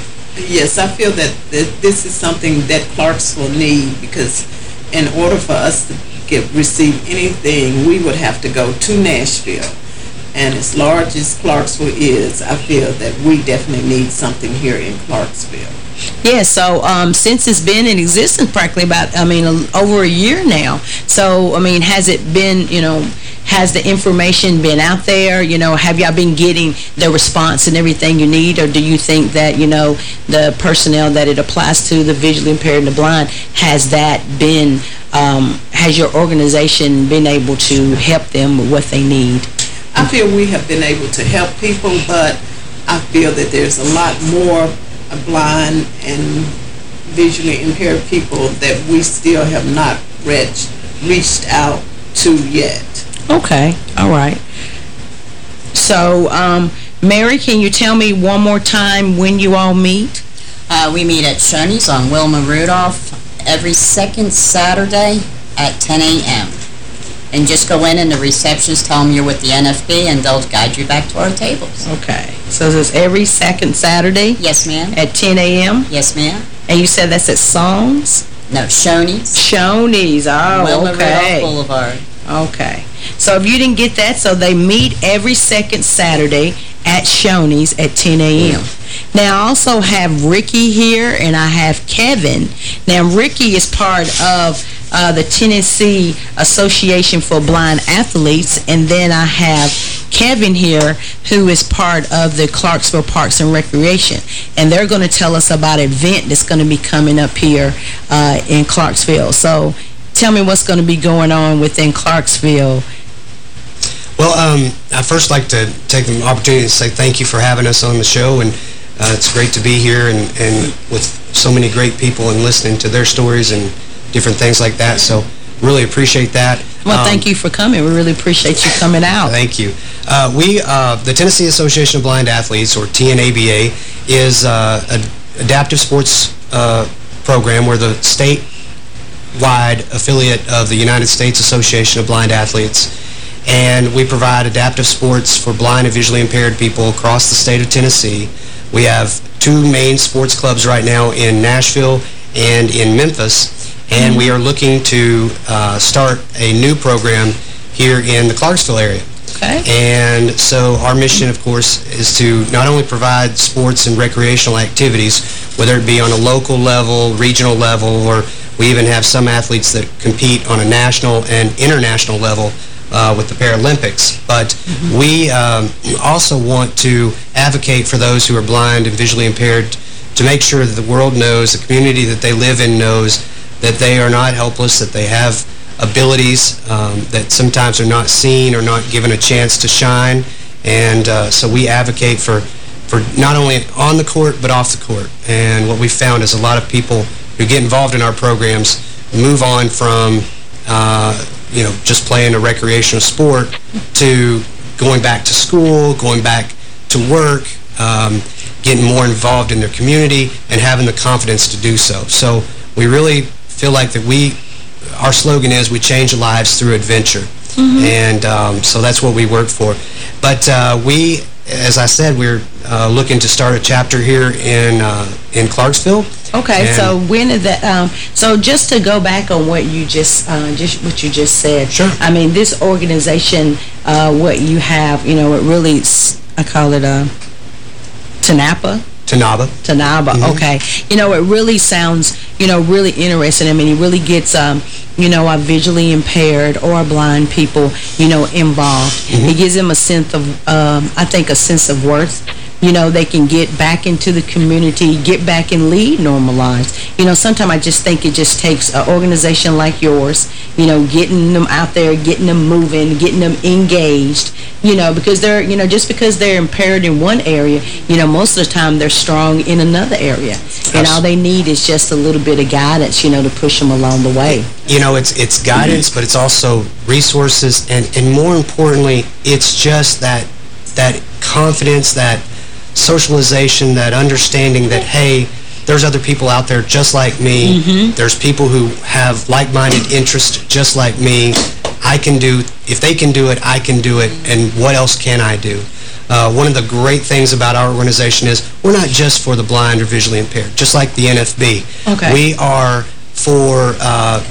Speaker 10: Yes, I feel that this is something that Clarksville need because in order for us to get receive anything, we would have to go to Nashville. And as large as Clarksville is, I feel that we definitely need something here in Clarksville.
Speaker 5: Yeah, so um, since it's been in existence practically about, I mean, a, over a year now. So, I mean, has it been, you know, has the information been out there? You know, have y'all been getting the response and everything you need? Or do you think that, you know, the personnel that it applies to, the visually impaired and the blind, has that been, um, has your organization been able to help them with what they need?
Speaker 10: I feel we have been able to help people, but I feel that there's a lot more blind and visually impaired people that we still have not reached, reached out to yet.
Speaker 5: Okay, all right. So, um, Mary, can you tell me one more time when you all meet?
Speaker 9: Uh, we meet at Shoney's on Wilma Rudolph every second Saturday at 10 a.m. And just go in and the receptionist tell them you're with the NFB and they'll guide you back to our tables.
Speaker 5: Okay. So this every second Saturday?
Speaker 9: Yes, ma'am.
Speaker 5: At 10 a.m.?
Speaker 9: Yes, ma'am.
Speaker 5: And you said that's at Songs?
Speaker 9: No, Shoney's.
Speaker 5: Shoney's, oh, okay.
Speaker 9: Boulevard.
Speaker 5: Okay. So if you didn't get that, so they meet every second Saturday at Shoney's at 10 a.m. Mm. Now, I also have Ricky here, and I have Kevin. Now, Ricky is part of uh, the Tennessee Association for Blind Athletes, and then I have Kevin here, who is part of the Clarksville Parks and Recreation. And they're going to tell us about an event that's going to be coming up here uh, in Clarksville. So tell me what's going to be going on within Clarksville.
Speaker 11: Well, um, I'd first like to take the opportunity to say thank you for having us on the show, and uh, it's great to be here and, and with so many great people and listening to their stories and different things like that, so really appreciate that.
Speaker 5: Well, um, thank you for coming. We really appreciate you coming out.
Speaker 11: Thank you. Uh, we, uh, the Tennessee Association of Blind Athletes, or TNABA, is uh, an adaptive sports uh, program where the state wide affiliate of the United States Association of Blind Athletes. And we provide adaptive sports for blind and visually impaired people across the state of Tennessee. We have two main sports clubs right now in Nashville and in Memphis. And we are looking to uh, start a new program here in the Clarksville area.
Speaker 5: Okay.
Speaker 11: And so our mission, of course, is to not only provide sports and recreational activities, whether it be on a local level, regional level, or we even have some athletes that compete on a national and international level uh, with the Paralympics. But mm -hmm. we um, also want to advocate for those who are blind and visually impaired to make sure that the world knows, the community that they live in knows that they are not helpless, that they have abilities um, that sometimes are not seen or not given a chance to shine. And uh, so we advocate for for not only on the court, but off the court. And what we found is a lot of people who get involved in our programs move on from, uh, you know, just playing a recreational sport to going back to school, going back to work, um, getting more involved in their community, and having the confidence to do so. So we really feel like that we, our slogan is, we change lives through adventure.
Speaker 5: Mhm.
Speaker 11: And um, so that's what we work for. But uh, we, as I said, we're uh, looking to start a chapter here in uh, in Clarksville.
Speaker 5: Okay,
Speaker 11: And-
Speaker 5: so when is that, um, so just to go back on what you just, uh, just what you just said. Sure. I mean, this organization, uh, what you have, you know, it really, I call it, uh, TANAPA.
Speaker 11: Tanaba.
Speaker 5: Tanaba,
Speaker 11: Mhm.
Speaker 5: okay. You know, it really sounds, you know, really interesting. I mean, it really gets, um, you know, our visually impaired or blind people, you know, involved.
Speaker 11: Mm-hmm.
Speaker 5: It gives them a sense of, um, I think, a sense of worth. You know, they can get back into the community, get back and lead normal lives. You know, sometimes I just think it just takes an organization like yours, you know, getting them out there, getting them moving, getting them engaged, you know, because they're, you know, just because they're impaired in one area, you know, most of the time they're strong in another area. And all they need is just a little bit of guidance, you know, to push them along the way.
Speaker 11: you know, it's it's guidance, but it's also resources, and and more importantly, it's just that that confidence, that socialization, that understanding that hey, there's other people out there just like me. There's people who have like-minded interests just like me. I can do if they can do it, I can do it, and what else can I do? Uh, one of the great things about our organization is we're not just for the blind or visually impaired, just like the NFB.
Speaker 5: Okay.
Speaker 11: We are for uh,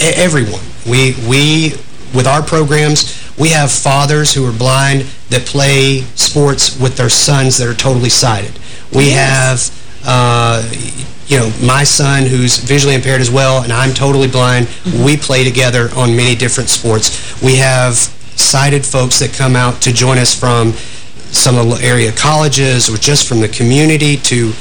Speaker 11: everyone. We, we, with our programs, we have fathers who are blind that play sports with their sons that are totally sighted. We have, uh, you know, my son who's visually impaired as well, and I'm totally blind. We play together on many different sports. We have sighted folks that come out to join us from some of the area colleges or just from the community to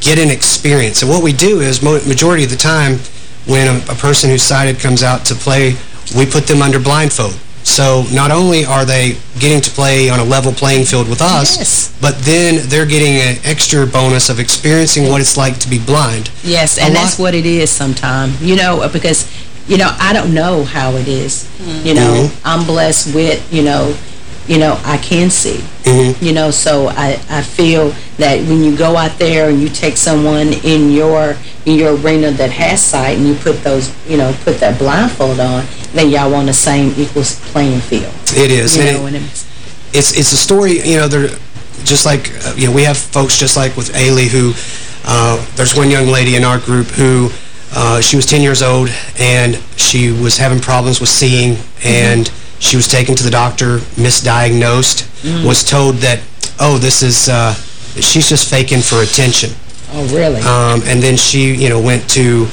Speaker 11: get an experience. And what we do is, mo majority of the time, when a, a person who's sighted comes out to play, we put them under blindfold. So not only are they getting to play on a level playing field with us, but then they're getting an extra bonus of experiencing what it's like to be blind.
Speaker 5: Yes, and that's what it is sometimes. You know, uh, because, you know, I don't know how it is. Mm-hmm. You know,
Speaker 11: Mhm.
Speaker 5: I'm blessed with, you know, you know, I can see. Mm-hmm. You know, so I, I feel that when you go out there and you take someone in your in your arena that has sight and you put those, you know, put that blindfold on, then y'all on the same equal playing field.
Speaker 11: It is.
Speaker 5: You
Speaker 11: and
Speaker 5: know,
Speaker 11: it-
Speaker 5: and it's,
Speaker 11: it's it's a story, you know, they're just like, uh, you know, we have folks just like with Ailey who, uh, there's one young lady in our group who, uh, she was 10 years old and she was having problems with seeing and she was taken to the doctor, misdiagnosed,
Speaker 5: Mm.
Speaker 11: was told that, oh, this is, uh, she's just faking for attention.
Speaker 5: oh, really?
Speaker 11: Um, and then she, you know, went to,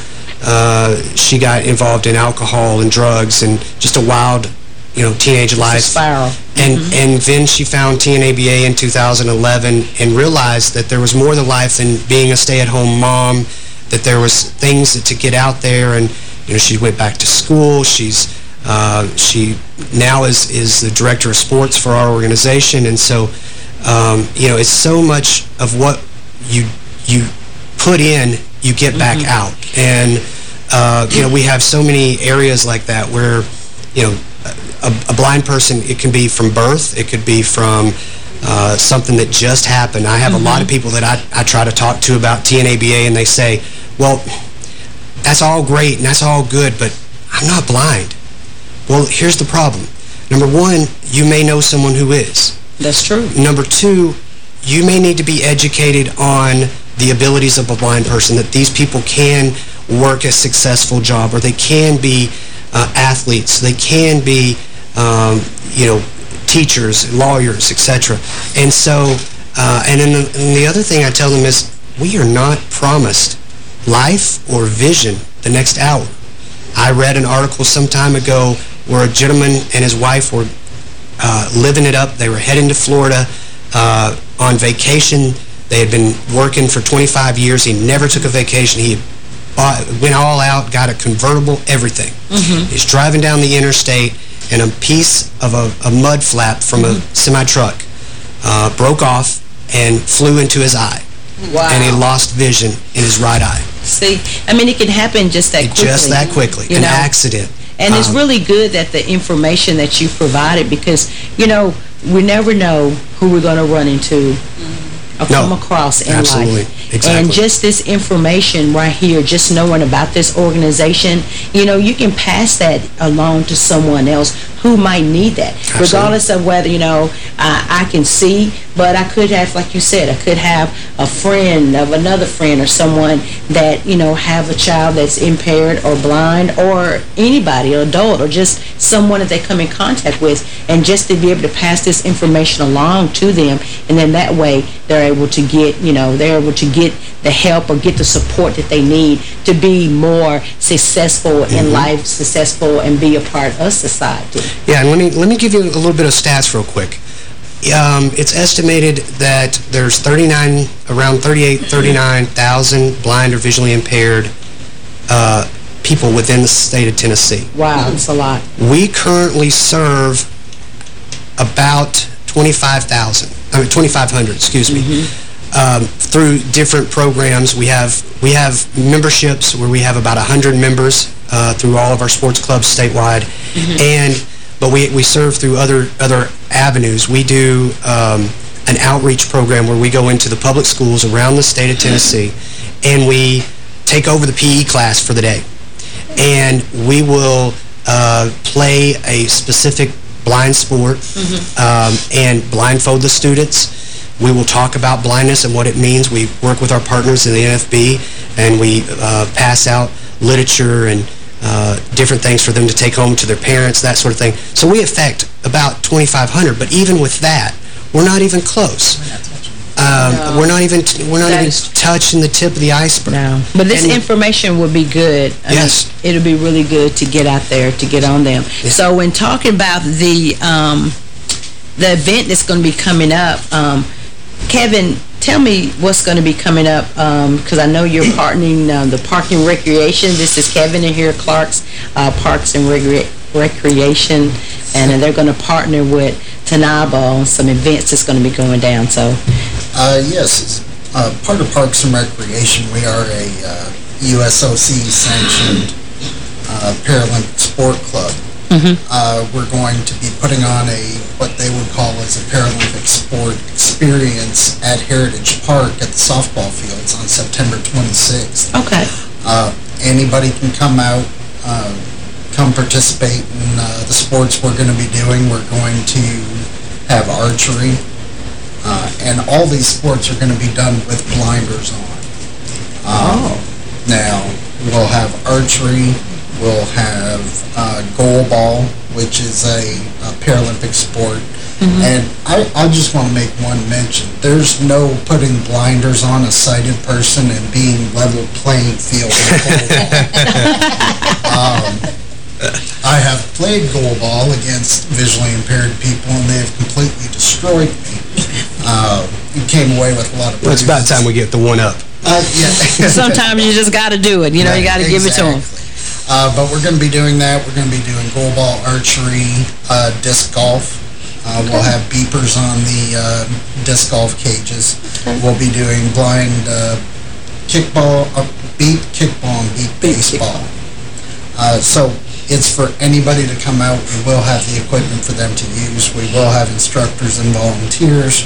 Speaker 11: uh, she got involved in alcohol and drugs and just a wild, you know, teenage life.
Speaker 5: spiral.
Speaker 11: And, and then she found TNABA in 2011 and realized that there was more to life than being a stay-at-home mom, that there was things that to get out there. And, you know, she went back to school. She's, uh, she now is, is the director of sports for our organization. And so, um, you know, it's so much of what you, you put in, you get back out. And, uh, you know, we have so many areas like that where, you know, a, a blind person, it can be from birth, it could be from uh, something that just happened. I have a lot of people that I, I try to talk to about TNABA, and they say, well, that's all great and that's all good, but I'm not blind. Well, here's the problem. Number one, you may know someone who is.
Speaker 5: That's true.
Speaker 11: Number two, you may need to be educated on the abilities of a blind person, that these people can work a successful job or they can be uh, athletes, they can be, um, you know, teachers, lawyers, etc. And so, uh, and, then the, and the other thing I tell them is, we are not promised life or vision the next hour. I read an article some time ago where a gentleman and his wife were uh, living it up. They were heading to Florida uh, on vacation. They had been working for 25 years. He never took a vacation. He bought, went all out, got a convertible, everything. He's driving down the interstate, and a piece of a, a mud flap from a semi-truck uh, broke off, and flew into his eye.
Speaker 5: Wow.
Speaker 11: And he lost vision in his right eye.
Speaker 5: See, I mean, it can happen just that quickly.
Speaker 11: Just that quickly. An
Speaker 5: know?
Speaker 11: accident.
Speaker 5: And it's
Speaker 11: Um,
Speaker 5: really good that the information that you provided because, you know, we never know who we're going to run into or
Speaker 11: No,
Speaker 5: come across in
Speaker 11: absolutely.
Speaker 5: life.
Speaker 11: Exactly.
Speaker 5: And just this information right here, just knowing about this organization, you know, you can pass that along to someone else who might need that.
Speaker 11: Absolutely.
Speaker 5: Regardless of whether, you know, I, I can see, but I could have, like you said, I could have a friend of another friend or someone that, you know, have a child that's impaired or blind or anybody, or adult, or just someone that they come in contact with, and just to be able to pass this information along to them, and then that way they're able to get, you know, they're able to get the help or get the support that they need to be more successful in
Speaker 11: Mhm.
Speaker 5: life, successful, and be a part of society.
Speaker 11: Yeah, and let me let me give you a little bit of stats real quick. Um, it's estimated that there's 39, around 38, 39,000 blind or visually impaired uh, people within the state of Tennessee.
Speaker 5: Wow, that's a lot.
Speaker 11: We currently serve about 25,000, I mean 2,500, excuse me, um, through different programs. We have we have memberships where we have about 100 members uh, through all of our sports clubs statewide, and but we we serve through other other avenues. We do um, an outreach program where we go into the public schools around the state of Tennessee, and we take over the PE class for the day. And we will uh, play a specific blind sport um, and blindfold the students. We will talk about blindness and what it means. We work with our partners in the NFB, and we uh, pass out literature and uh, different things for them to take home to their parents, that sort of thing. So we affect about 2,500, but even with that, we're not even close. Um,
Speaker 5: No.
Speaker 11: We're not even we're not
Speaker 5: That
Speaker 11: even touching the tip of the iceberg.
Speaker 5: No. But this
Speaker 11: And-
Speaker 5: information would be good. I mean,
Speaker 11: Yes.
Speaker 5: it'll be really good to get out there, to get on them. So when talking about the um, the event that's going to be coming up, um, Kevin, tell me what's going to be coming up, because I know you're partnering uh, the Park and Recreation. This is Kevin in here, Clark's uh, Parks and Recre Recreation, and they're going to partner with Tanaba on some events that's going to be going down. So,
Speaker 12: Uh, yes, uh, part of Parks and Recreation, we are a uh, USOC-sanctioned uh, Paralympic Sport Club. Uh, we're going to be putting on a what they would call as a Paralympic sport experience at Heritage Park at the softball fields on September 26th.
Speaker 5: okay.
Speaker 12: Uh, anybody can come out, uh, come participate in uh, the sports we're going to be doing. We're going to have archery, uh, and all these sports are going to be done with blinders on. Um, Now, we'll have archery, we'll have uh, goal ball, which is a, a Paralympic sport. And I, I just want to make one mention. There's no putting blinders on a sighted person and being level playing field in goal ball. um, I have played goal ball against visually impaired people, and they have completely destroyed me. Uh, you came away with a lot of
Speaker 11: Well, it's about time we get the one up.
Speaker 12: Uh, yeah.
Speaker 5: Sometimes you just got to do it. You know, you got to give it to them.
Speaker 12: Uh, but we're going to be doing that. We're going to be doing goal ball, archery, uh, disc golf. Uh, We'll have beepers on the uh, disc golf cages. We'll be doing blind uh, kickball, uh, beep kickball, and beep baseball. Uh, so it's for anybody to come out. We will have the equipment for them to use. We will have instructors and volunteers.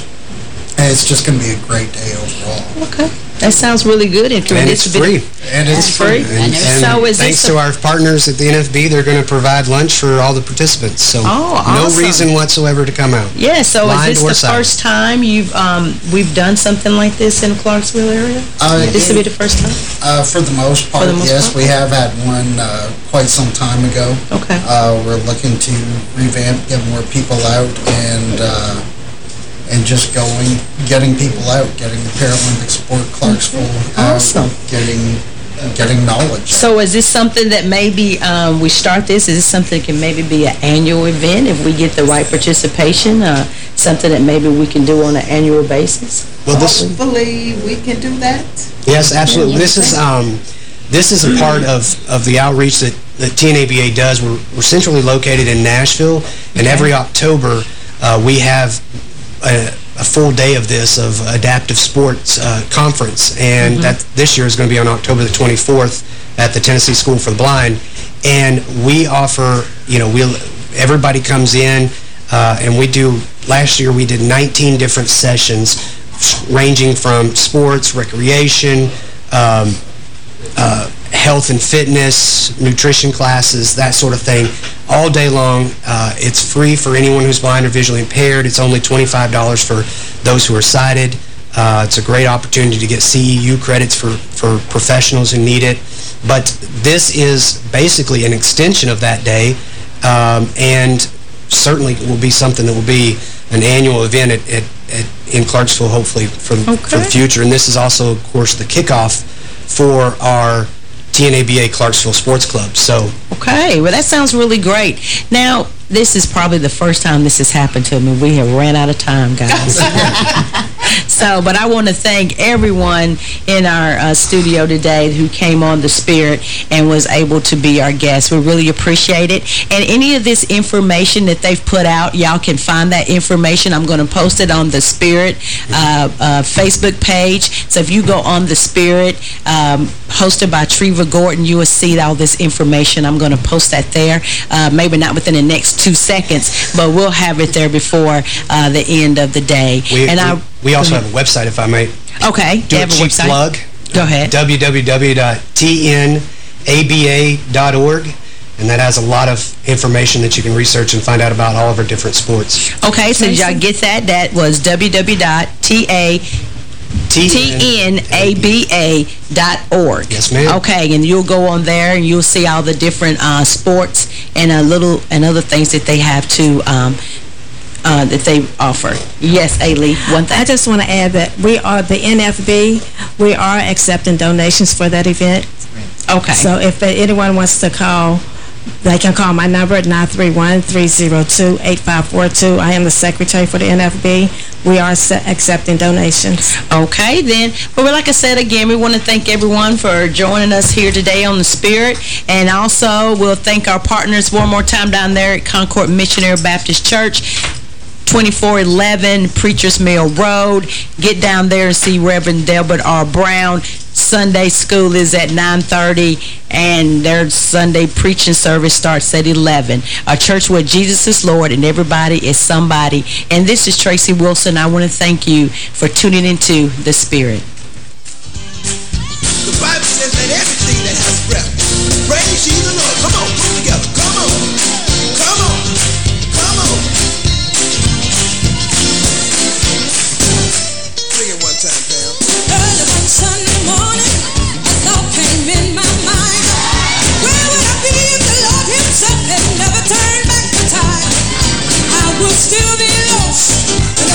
Speaker 12: And it's just going to be a great day overall.
Speaker 5: Okay. That sounds really good. And,
Speaker 11: And it's free.
Speaker 12: And
Speaker 5: it's free.
Speaker 11: And, and
Speaker 5: so
Speaker 11: thanks to our partners at the NFB, they're going to provide lunch for all the participants. So
Speaker 5: Oh,
Speaker 11: no reason whatsoever to come out.
Speaker 5: Yeah, so
Speaker 11: Blind
Speaker 5: is this the
Speaker 11: sighted.
Speaker 5: first time you've um we've done something like this in the Clarksville area?
Speaker 12: Uh,
Speaker 5: this will be the first time?
Speaker 12: Uh, for the most part,
Speaker 5: the most
Speaker 12: yes.
Speaker 5: part?
Speaker 12: We have had one uh, quite some time ago.
Speaker 5: Okay.
Speaker 12: Uh, we're looking to revamp, get more people out, and uh, and just going, getting people out, getting the Paralympic sport Clarksville out,
Speaker 5: Awesome.
Speaker 12: getting getting knowledge.
Speaker 5: So is this something that maybe um, we start this? Is this something that can maybe be an annual event if we get the right participation? Uh, something that maybe we can do on an annual basis?
Speaker 11: Well, this
Speaker 10: Hopefully, we can do that.
Speaker 11: Yes, absolutely. This is um, this is a part of, of the outreach that, that TNABA does. We're, we're centrally located in Nashville, and every October uh, we have a, a full day of this, of adaptive sports uh, conference. And mm -hmm. that this year is going to be on October the 24th at the Tennessee School for the Blind. And we offer, you know, we'll, everybody comes in uh, and we do, last year we did 19 different sessions ranging from sports, recreation, um, uh, health and fitness, nutrition classes, that sort of thing, all day long. Uh, it's free for anyone who's blind or visually impaired. It's only $25 for those who are sighted. Uh, it's a great opportunity to get CEU credits for, for professionals who need it. But this is basically an extension of that day um, and certainly will be something that will be an annual event at, at, at in Clarksville, hopefully, for, okay. for the future. And this is also, of course, the kickoff for our TNABA Clarksville Sports Club. So
Speaker 5: Okay, well, that sounds really great. Now, this is probably the first time this has happened to me. We have ran out of time, guys. so, but I want to thank everyone in our uh, studio today who came on The Spirit and was able to be our guest. We really appreciate it. And any of this information that they've put out, y'all can find that information. I'm going to post it on The Spirit uh, uh, Facebook page. So if you go on The Spirit, um, hosted by Treva Gordon, you will see all this information. I'm going to post that there. Uh, maybe not within the next two seconds, but we'll have it there before uh, the end of the day.
Speaker 11: We, and we, I, we also have a website, if I may.
Speaker 5: Okay.
Speaker 11: Do a cheap website? plug.
Speaker 5: Go ahead.
Speaker 11: www.tnaba.org and that has a lot of information that you can research and find out about all of our different sports.
Speaker 5: Okay, so did y'all get that? That was www.ta T-N-A-B-A.org.
Speaker 11: Yes, ma'am.
Speaker 5: Okay, and you'll go on there and you'll see all the different uh, sports and a little and other things that they have to um, uh, that they offer. Yes, Ailey, one thing.
Speaker 6: I just want to add that we are the NFB. We are accepting donations for that event.
Speaker 5: Okay.
Speaker 6: So if anyone wants to call they can call my number at 931-302-8542. I am the secretary for the NFB. We are accepting donations.
Speaker 5: Okay, then. But like I said again, we want to thank everyone for joining us here today on The Spirit. And also, we'll thank our partners one more time down there at Concord Missionary Baptist Church. 2411 Preacher's Mill Road. Get down there and see Reverend Delbert R. Brown. Sunday school is at 9.30 and their Sunday preaching service starts at 11. A church where Jesus is Lord and everybody is somebody. And this is Tracy Wilson. I want to thank you for tuning into The Spirit. The
Speaker 13: Bible says, that everything that has breath praise ye the Lord. Come on, put together. Come on.
Speaker 14: Yeah.